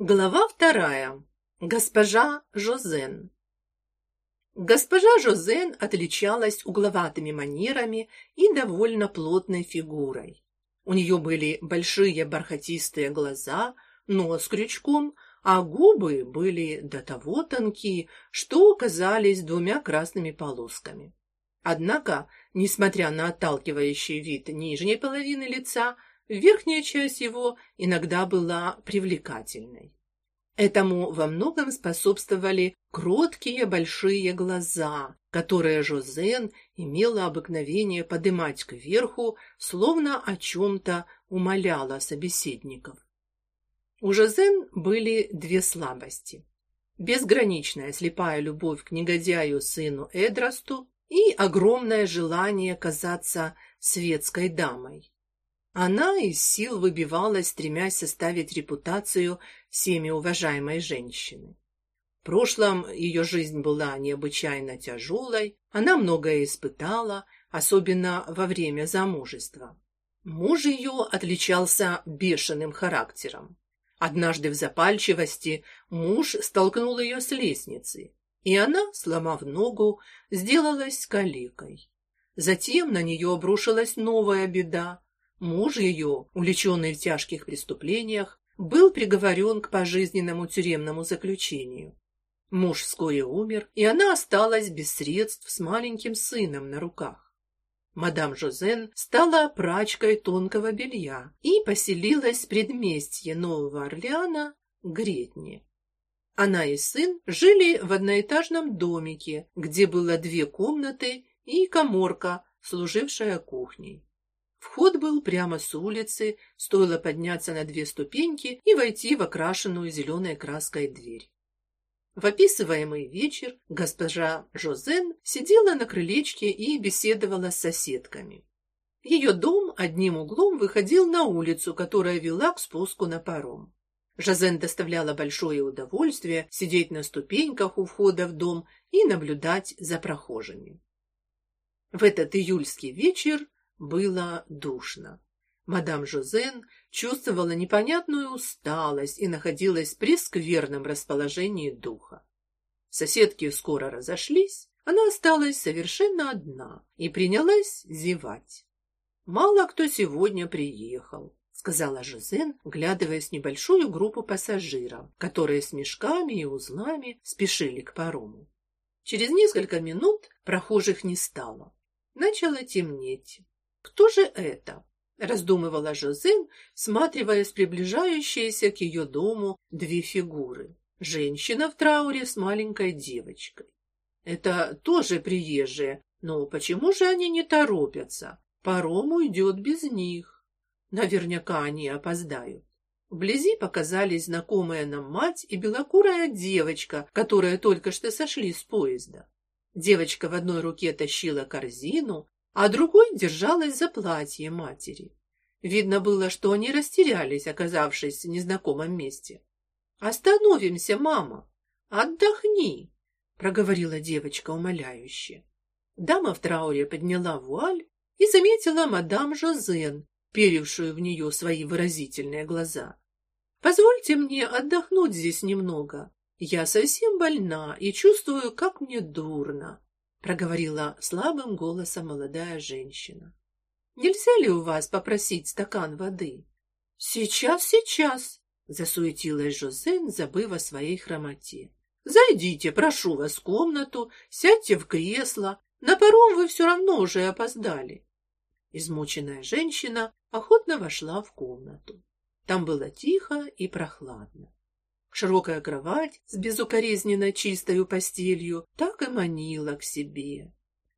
Глава вторая. Госпожа Жозен. Госпожа Жозен отличалась угловатыми манерами и довольно плотной фигурой. У нее были большие бархатистые глаза, нос крючком, а губы были до того тонкие, что казались двумя красными полосками. Однако, несмотря на отталкивающий вид нижней половины лица, Верхняя часть его иногда была привлекательной. Этому во многом способствовали кроткие большие глаза, которые Жозен имела обыкновение поднимать кверху, словно о чем-то умоляла собеседников. У Жозен были две слабости. Безграничная слепая любовь к негодяю сыну Эдрасту и огромное желание казаться светской дамой. Она из сил выбивалась, стремясь составить репутацию всеми уважаемой женщины. В прошлом ее жизнь была необычайно тяжелой, она многое испытала, особенно во время замужества. Муж ее отличался бешеным характером. Однажды в запальчивости муж столкнул ее с лестницы, и она, сломав ногу, сделалась калекой. Затем на нее обрушилась новая беда. Муж ее, увлеченный в тяжких преступлениях, был приговорен к пожизненному тюремному заключению. Муж вскоре умер, и она осталась без средств с маленьким сыном на руках. Мадам Жозен стала прачкой тонкого белья и поселилась в предместье Нового Орлеана, Гретне. Она и сын жили в одноэтажном домике, где было две комнаты и каморка, служившая кухней. Вход был прямо с улицы, стоило подняться на две ступеньки и войти в окрашенную зеленой краской дверь. В описываемый вечер госпожа Жозен сидела на крылечке и беседовала с соседками. Ее дом одним углом выходил на улицу, которая вела к спуску на паром. Жозен доставляла большое удовольствие сидеть на ступеньках у входа в дом и наблюдать за прохожими. В этот июльский вечер было душно. Мадам Жозен чувствовала непонятную усталость и находилась при скверном расположении духа. Соседки скоро разошлись, она осталась совершенно одна и принялась зевать. Мало кто сегодня приехал, сказала Жозен, глядываясь в небольшую группу пассажиров, которые с мешками и узлами спешили к парому. Через несколько минут прохожих не стало. Начало темнеть. Кто же это? раздумывала Жозен, всматриваясь в приближающиеся к ее дому две фигуры. Женщина в трауре с маленькой девочкой. Это тоже приезжие, но почему же они не торопятся? Паром уйдет без них. Наверняка они опоздают. Вблизи показались знакомая нам мать и белокурая девочка, которые только что сошли с поезда. Девочка в одной руке тащила корзину, а другой держалась за платье матери. Видно было, что они растерялись, оказавшись в незнакомом месте. Остановимся, мама. Отдохни, проговорила девочка умоляюще. Дама в трауре подняла вуаль и заметила мадам Жозен, перевшую в нее свои выразительные глаза. Позвольте мне отдохнуть здесь немного. Я совсем больна и чувствую, как мне дурно проговорила слабым голосом молодая женщина. Нельзя ли у вас попросить стакан воды? Сейчас, сейчас, засуетилась Жозен, забыв о своей хромоте. Зайдите, прошу вас, в комнату, сядьте в кресло. На паром вы все равно уже опоздали. Измученная женщина охотно вошла в комнату. Там было тихо и прохладно. Широкая кровать с безукоризненно чистой постелью так и манила к себе.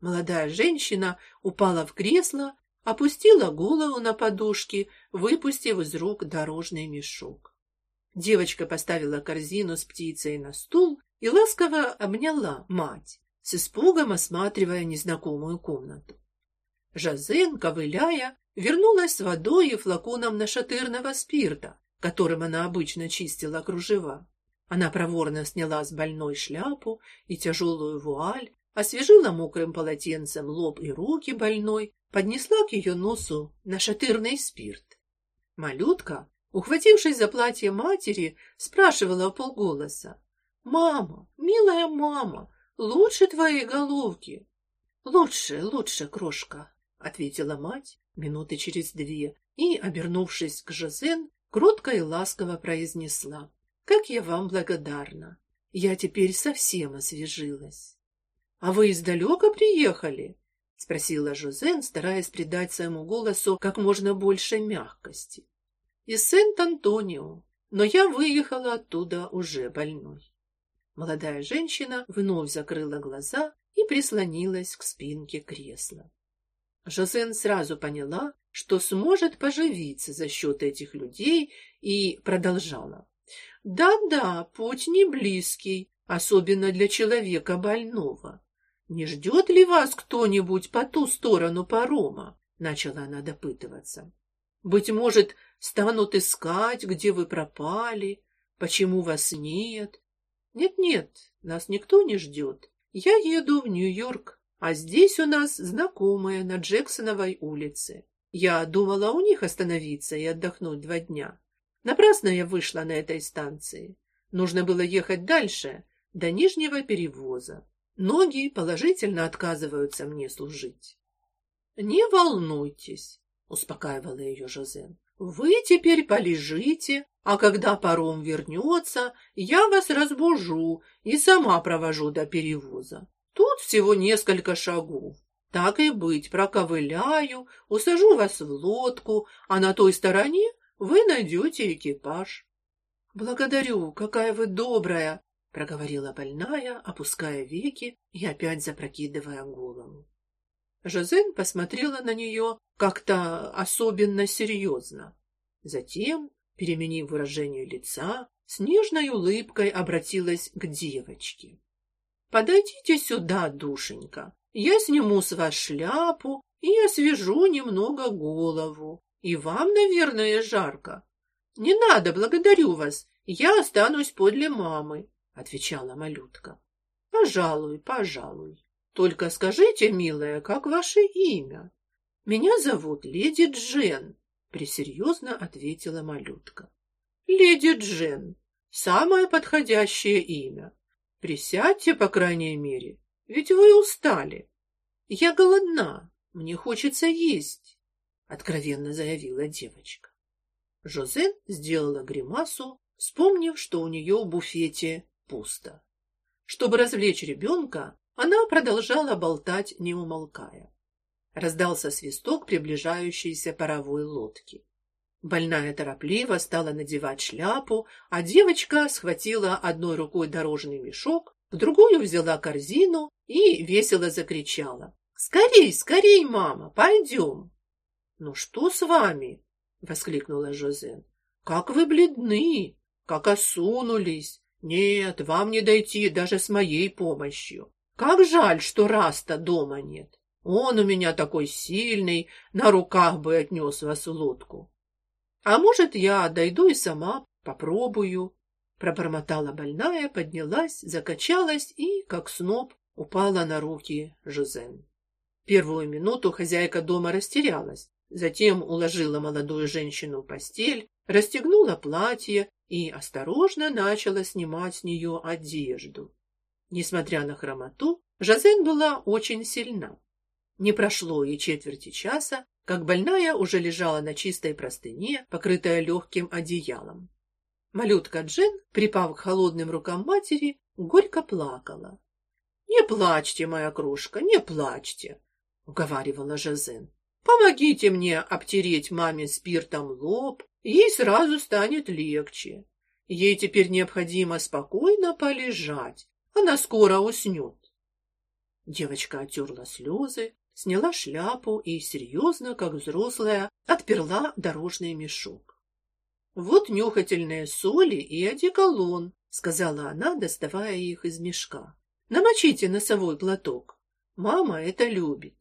Молодая женщина упала в кресло, опустила голову на подушки, выпустив из рук дорожный мешок. Девочка поставила корзину с птицей на стул и ласково обняла мать, с испугом осматривая незнакомую комнату. Жазен, ковыляя, вернулась с водой и флаконом нашатырного спирта, которым она обычно чистила кружева. Она проворно сняла с больной шляпу и тяжелую вуаль, освежила мокрым полотенцем лоб и руки больной, поднесла к ее носу нашатырный спирт. Малютка, Ухватившись за платье матери, спрашивала полголоса. «Мама, милая мама, лучше твоей головки?» «Лучше, лучше, крошка», — ответила мать минуты через две и, обернувшись к Жозен, кротко и ласково произнесла. «Как я вам благодарна! Я теперь совсем освежилась». «А вы издалека приехали?» — спросила Жозен, стараясь придать своему голосу как можно больше мягкости. «Из Сент-Антонио, но я выехала оттуда уже больной». Молодая женщина вновь закрыла глаза и прислонилась к спинке кресла. Жозен сразу поняла, что сможет поживиться за счет этих людей, и продолжала. «Да-да, путь не близкий, особенно для человека больного. Не ждет ли вас кто-нибудь по ту сторону парома?» Начала она допытываться. «Быть может, станут искать, где вы пропали, почему вас нет?» «Нет-нет, нас никто не ждет. Я еду в Нью-Йорк, а здесь у нас знакомые на Джексоновой улице. Я думала у них остановиться и отдохнуть два дня. Напрасно я вышла на этой станции. Нужно было ехать дальше, до Нижнего перевоза. Ноги положительно отказываются мне служить. Не волнуйтесь, успокаивала ее Жозен. Вы теперь полежите, а когда паром вернется, я вас разбужу и сама провожу до перевоза. Тут всего несколько шагов. Так и быть, проковыляю, усажу вас в лодку, а на той стороне вы найдете экипаж. Благодарю, какая вы добрая, проговорила больная, опуская веки и опять запрокидывая голову. Жозен посмотрела на нее как-то особенно серьезно. Затем, переменив выражение лица, с нежной улыбкой обратилась к девочке. Подойдите сюда, душенька. Я сниму с вас шляпу и освежу немного голову. И вам, наверное, жарко. Не надо, благодарю вас. Я останусь подле мамы, отвечала малютка. Пожалуй, пожалуй. Только скажите, милая, как ваше имя? Меня зовут леди Джен, пресерьезно ответила малютка. Леди Джен самое подходящее имя. Присядьте, по крайней мере, ведь вы устали. Я голодна, мне хочется есть, откровенно заявила девочка. Жозен сделала гримасу, вспомнив, что у нее в буфете пусто. Чтобы развлечь ребенка, она продолжала болтать, не умолкая. Раздался свисток приближающейся паровой лодки. Больная торопливо стала надевать шляпу, а девочка схватила одной рукой дорожный мешок, в другую взяла корзину и весело закричала. «Скорей, скорей, мама, пойдем!» «Ну что с вами?» — воскликнула Жозен. «Как вы бледны, как осунулись! Нет, вам не дойти даже с моей помощью. Как жаль, что Раста дома нет. Он у меня такой сильный, на руках бы отнес вас в лодку. А может, я дойду и сама попробую, пробормотала больная, поднялась, закачалась и, как сноп, упала на руки Жозен. Первую минуту хозяйка дома растерялась, затем уложила молодую женщину в постель, расстегнула платье и осторожно начала снимать с нее одежду. Несмотря на хромоту, Жозен была очень сильна. Не прошло и четверти часа, как больная уже лежала на чистой простыне, покрытая легким одеялом. Малютка Джен, припав к холодным рукам матери, горько плакала. "Не плачьте, моя крошка, не плачьте", уговаривала Жозен. "Помогите мне обтереть маме спиртом лоб, ей сразу станет легче. Ей теперь необходимо спокойно полежать, она скоро уснет». Девочка оттерла слезы, сняла шляпу и серьезно, как взрослая, отперла дорожный мешок. Вот нюхательные соли и одеколон, сказала она, доставая их из мешка. Намочите носовой платок. Мама это любит.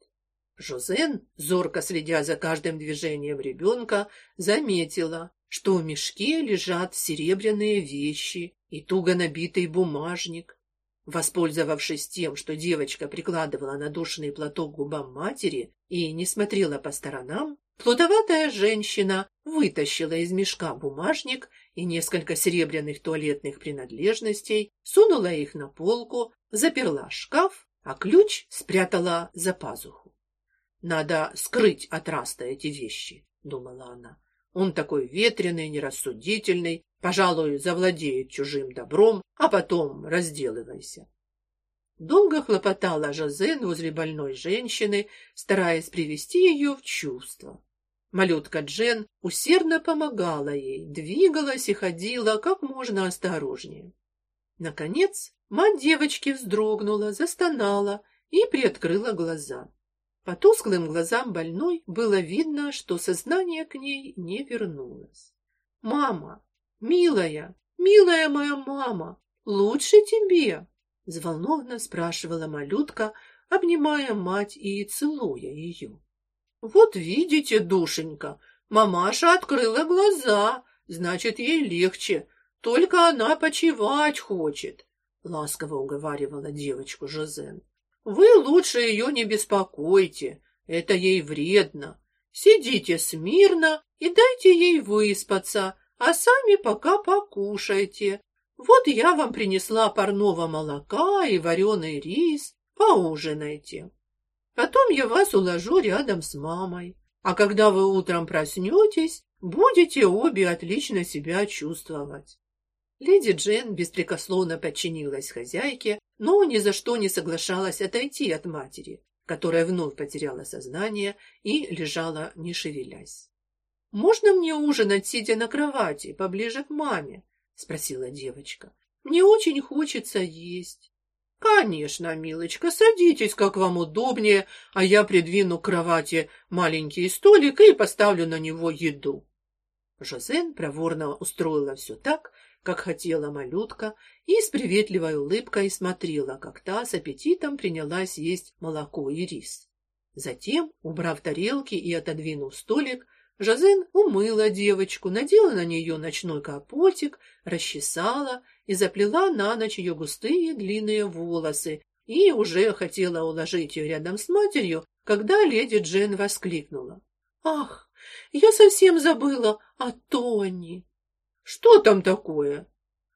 Жозен, зорко следя за каждым движением ребенка, заметила, что в мешке лежат серебряные вещи и туго набитый бумажник. Воспользовавшись тем, что девочка прикладывала надушенный платок к губам матери и не смотрела по сторонам, Плутоватая женщина вытащила из мешка бумажник и несколько серебряных туалетных принадлежностей, сунула их на полку, заперла шкаф, а ключ спрятала за пазуху. Надо скрыть от Раста эти вещи, думала она. Он такой ветреный, нерассудительный, пожалуй, завладеет чужим добром, а потом разделывайся. Долго хлопотала Жозен возле больной женщины, стараясь привести ее в чувство. Малютка Джен усердно помогала ей, двигалась и ходила как можно осторожнее. Наконец, мать девочки вздрогнула, застонала и приоткрыла глаза. По тусклым глазам больной было видно, что сознание к ней не вернулось. «Мама, милая, милая моя мама, лучше тебе?» Взволнованно спрашивала малютка, обнимая мать и целуя ее. Вот видите, душенька, мамаша открыла глаза, значит, ей легче. Только она почевать хочет, ласково уговаривала девочку Жозен. Вы лучше ее не беспокойте, это ей вредно. Сидите смирно и дайте ей выспаться, а сами пока покушайте. Вот я вам принесла парного молока и вареный рис, поужинайте. Потом я вас уложу рядом с мамой. А когда вы утром проснетесь, будете обе отлично себя чувствовать. Леди Джен беспрекословно подчинилась хозяйке, но ни за что не соглашалась отойти от матери, которая вновь потеряла сознание и лежала, не шевелясь. «Можно мне ужинать, сидя на кровати, поближе к маме?» — спросила девочка. «Мне очень хочется есть». Конечно, милочка, садитесь, как вам удобнее, а я придвину к кровати маленький столик и поставлю на него еду. Жозен проворно устроила все так, как хотела малютка, и с приветливой улыбкой смотрела, как та с аппетитом принялась есть молоко и рис. Затем, убрав тарелки и отодвинув столик, Жозен умыла девочку, надела на нее ночной капотик, расчесала и заплела на ночь ее густые длинные волосы, и уже хотела уложить ее рядом с матерью, когда леди Джен воскликнула: "Ах, я совсем забыла о Тони". "Что там такое?"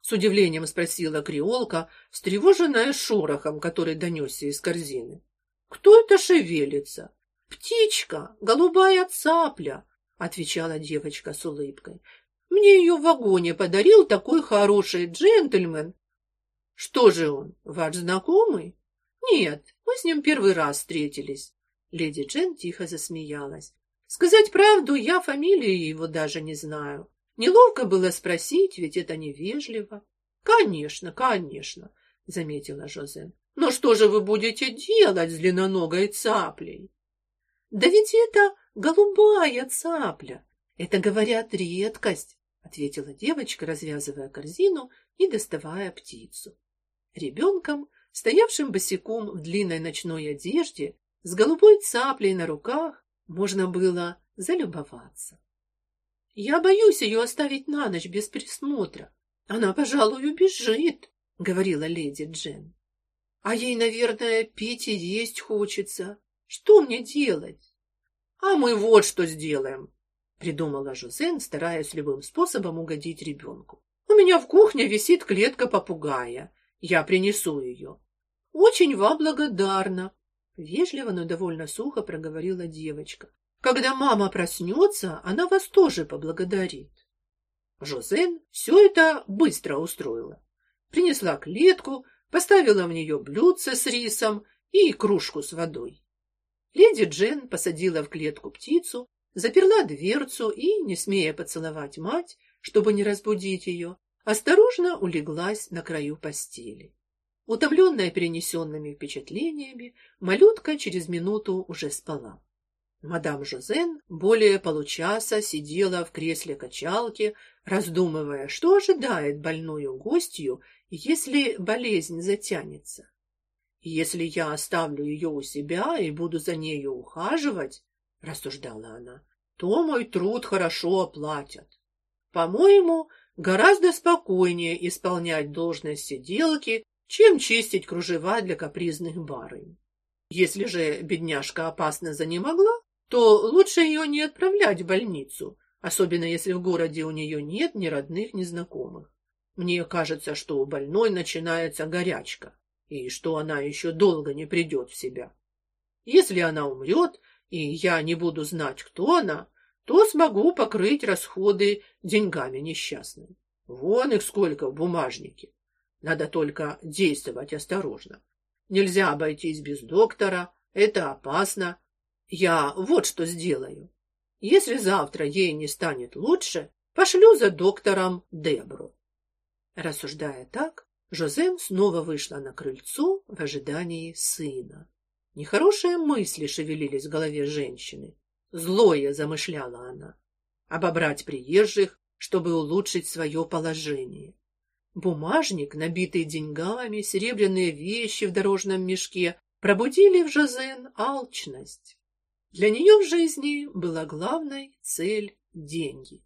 с удивлением спросила креолка, встревоженная шорохом, который донесся из корзины. "Кто это шевелится?" "Птичка, голубая цапля", отвечала девочка с улыбкой. Мне ее в вагоне подарил такой хороший джентльмен. Что же он, ваш знакомый? Нет, мы с ним первый раз встретились. Леди Джен тихо засмеялась. Сказать правду, я фамилии его даже не знаю. Неловко было спросить, ведь это невежливо. Конечно, конечно, заметила Жозен. Но что же вы будете делать с длинноногой цаплей? Да ведь это голубая цапля. Это, говорят, редкость, ответила девочка, развязывая корзину и доставая птицу. Ребенком, стоявшим босиком в длинной ночной одежде, с голубой цаплей на руках, можно было залюбоваться. Я боюсь ее оставить на ночь без присмотра. Она, пожалуй, убежит, говорила леди Джен. А ей, наверное, пить и есть хочется. Что мне делать? А мы вот что сделаем, придумала Жозен, стараясь любым способом угодить ребенку. У меня в кухне висит клетка попугая. Я принесу ее. Очень вам благодарна, вежливо, но довольно сухо проговорила девочка. Когда мама проснется, она вас тоже поблагодарит. Жозен все это быстро устроила. Принесла клетку, поставила в нее блюдце с рисом и кружку с водой. Леди Джен посадила в клетку птицу, заперла дверцу и, не смея поцеловать мать, чтобы не разбудить ее, осторожно улеглась на краю постели. Утомленная перенесенными впечатлениями, малютка через минуту уже спала. Мадам Жозен более получаса сидела в кресле качалки, раздумывая, что ожидает больную гостью, если болезнь затянется. Если я оставлю ее у себя и буду за нею ухаживать, рассуждала она, то мой труд хорошо оплатят. По-моему, гораздо спокойнее исполнять должность сиделки, чем чистить кружева для капризных барынь. Если же бедняжка опасно занемогла, то лучше ее не отправлять в больницу, особенно если в городе у нее нет ни родных, ни знакомых. Мне кажется, что у больной начинается горячка, и что она еще долго не придет в себя. Если она умрет, и я не буду знать, кто она, то смогу покрыть расходы деньгами несчастной. Вон их сколько в бумажнике. Надо только действовать осторожно. Нельзя обойтись без доктора, это опасно. Я вот что сделаю. Если завтра ей не станет лучше, пошлю за доктором Дебру. Рассуждая так, Жозен снова вышла на крыльцо в ожидании сына. Нехорошие мысли шевелились в голове женщины. Злое замышляла она. Обобрать приезжих, чтобы улучшить свое положение. Бумажник, набитый деньгами, серебряные вещи в дорожном мешке пробудили в Жозен алчность. Для нее в жизни была главной цель деньги.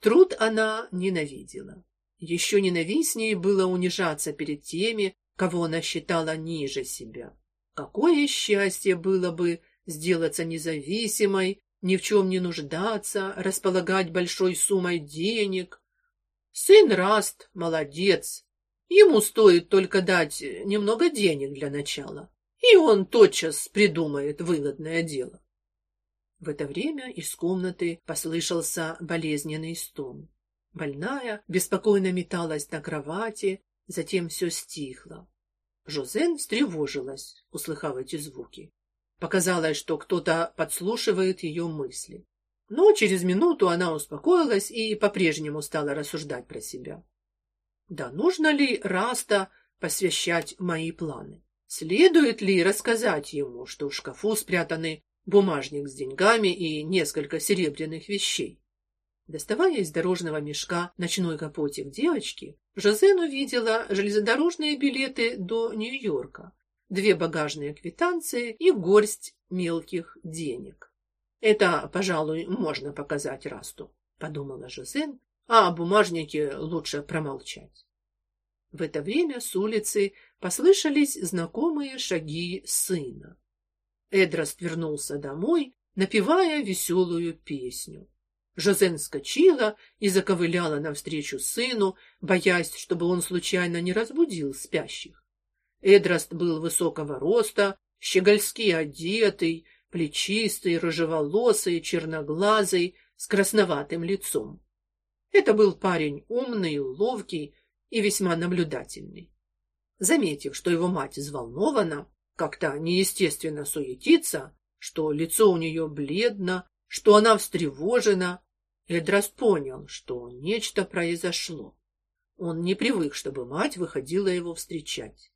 Труд она ненавидела. Еще ненавистнее было унижаться перед теми, кого она считала ниже себя. Какое счастье было бы сделаться независимой, ни в чем не нуждаться, располагать большой суммой денег. Сын Раст молодец. Ему стоит только дать немного денег для начала, и он тотчас придумает выгодное дело. В это время из комнаты послышался болезненный стон. Больная беспокойно металась на кровати, затем все стихло. Жозен встревожилась, услыхав эти звуки. Показалось, что кто-то подслушивает ее мысли. Но через минуту она успокоилась и по-прежнему стала рассуждать про себя. Да нужно ли Раста посвящать мои планы? Следует ли рассказать ему, что в шкафу спрятаны бумажник с деньгами и несколько серебряных вещей? Доставая из дорожного мешка ночной капотик девочки, Жозен увидела железнодорожные билеты до Нью-Йорка, две багажные квитанции и горсть мелких денег. Это, пожалуй, можно показать Расту, подумала Жозен, а о бумажнике лучше промолчать. В это время с улицы послышались знакомые шаги сына. Эдраст вернулся домой, напевая веселую песню. Жозен скочила и заковыляла навстречу сыну, боясь, чтобы он случайно не разбудил спящих. Эдраст был высокого роста, щегольски одетый, плечистый, рыжеволосый, черноглазый, с красноватым лицом. Это был парень умный, ловкий и весьма наблюдательный. Заметив, что его мать взволнована, как-то неестественно суетится, что лицо у нее бледно, что она встревожена, Эдрас понял, что нечто произошло. Он не привык, чтобы мать выходила его встречать.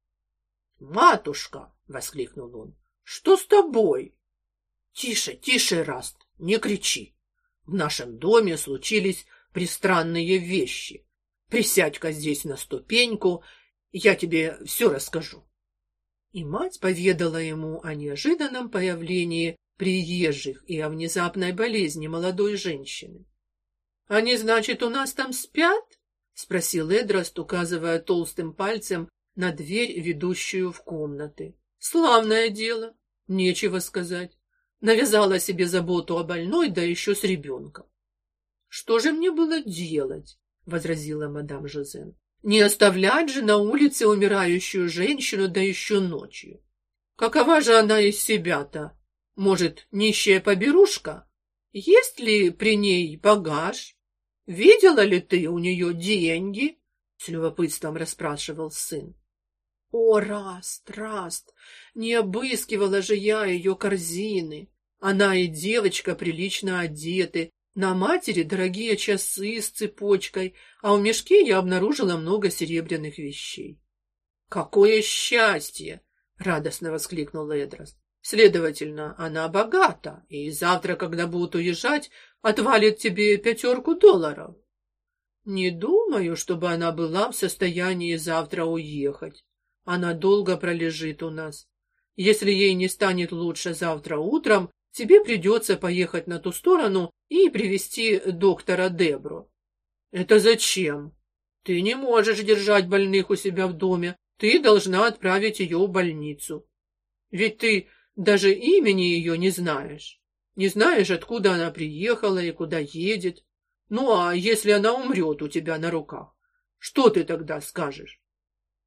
"Матушка!" воскликнул он. "Что с тобой?" "Тише, тише, Раст, не кричи. В нашем доме случились пристранные вещи. Присядь-ка здесь на ступеньку, я тебе все расскажу". И мать поведала ему о неожиданном появлении приезжих и о внезапной болезни молодой женщины. Они, значит, у нас там спят? спросил Эдраст, указывая толстым пальцем на дверь, ведущую в комнаты. Славное дело, нечего сказать. Навязала себе заботу о больной, да еще с ребенком. Что же мне было делать? возразила мадам Жозен. Не оставлять же на улице умирающую женщину, да еще ночью. Какова же она из себя-то? Может, нищая поберушка? Есть ли при ней багаж? Видела ли ты у нее деньги? С любопытством расспрашивал сын. О, Раст, Раст, не обыскивала же я ее корзины. Она и девочка прилично одеты, на матери дорогие часы с цепочкой, а в мешке я обнаружила много серебряных вещей. Какое счастье, радостно воскликнул Эдрос. Следовательно, она богата, и завтра, когда будут уезжать, отвалит тебе пятерку долларов. Не думаю, чтобы она была в состоянии завтра уехать. Она долго пролежит у нас. Если ей не станет лучше завтра утром, тебе придется поехать на ту сторону и привести доктора Дебру. Это зачем? Ты не можешь держать больных у себя в доме. Ты должна отправить ее в больницу. Ведь ты даже имени ее не знаешь. Не знаешь, откуда она приехала и куда едет. Ну а если она умрет у тебя на руках, что ты тогда скажешь?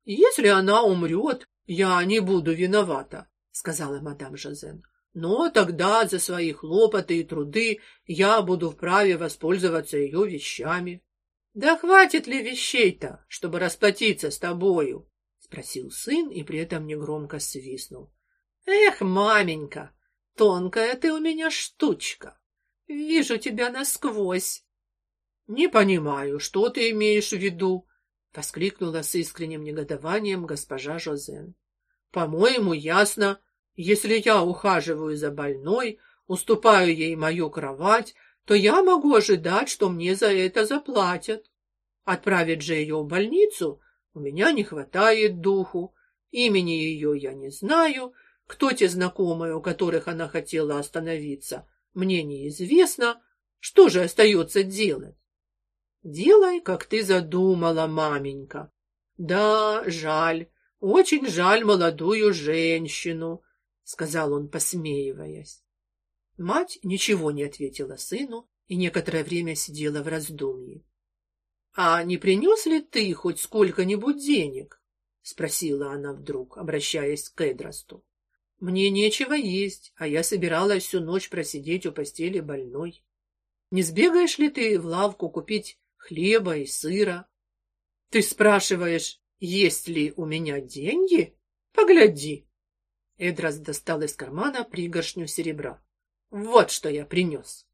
Если она умрет, я не буду виновата, сказала мадам Жазен. Но тогда за свои хлопоты и труды я буду вправе воспользоваться ее вещами. Да хватит ли вещей-то, чтобы расплатиться с тобою? спросил сын и при этом негромко свистнул. Эх, маменька, тонкая ты у меня штучка. Вижу тебя насквозь. Не понимаю, что ты имеешь в виду, воскликнула с искренним негодованием госпожа Жозен. По-моему, ясно, если я ухаживаю за больной, уступаю ей мою кровать, то я могу ожидать, что мне за это заплатят. Отправить же ее в больницу у меня не хватает духу. Имени ее я не знаю, кто те знакомые, у которых она хотела остановиться, мне неизвестно. Что же остается делать? Делай, как ты задумала, маменька. Да, жаль, очень жаль молодую женщину, сказал он, посмеиваясь. Мать ничего не ответила сыну и некоторое время сидела в раздумье. А не принес ли ты хоть сколько-нибудь денег? спросила она вдруг, обращаясь к Эдрасту. Мне нечего есть, а я собиралась всю ночь просидеть у постели больной. Не сбегаешь ли ты в лавку купить хлеба и сыра? Ты спрашиваешь, есть ли у меня деньги? Погляди. Эдрас достал из кармана пригоршню серебра. Вот что я принес.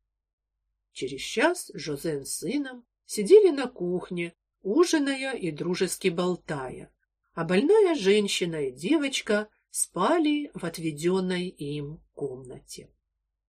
Через час Жозен с сыном сидели на кухне, ужиная и дружески болтая, а больная женщина и девочка спали в отведенной им комнате.